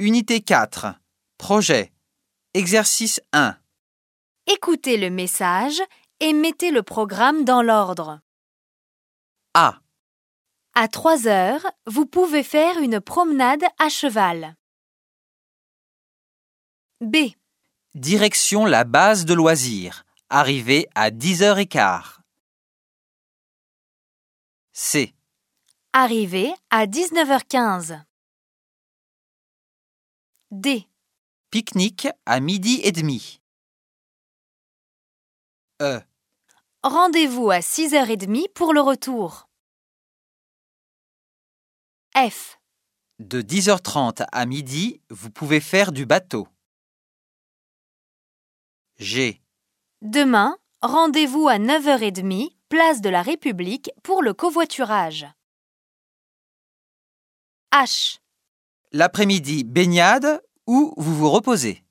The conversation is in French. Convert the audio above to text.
Unité 4. Projet. Exercice 1. Écoutez le message et mettez le programme dans l'ordre. A. À 3 heures, vous pouvez faire une promenade à cheval. B. Direction la base de loisirs. Arrivé à 10h15. C. Arrivé à 19h15. D. Pique-nique à midi et demi. E. Rendez-vous à 6h30 pour le retour. F. De 10h30 à midi, vous pouvez faire du bateau. G. Demain, rendez-vous à 9h30, place de la République pour le covoiturage. H. L'après-midi, baignade ou vous vous reposez.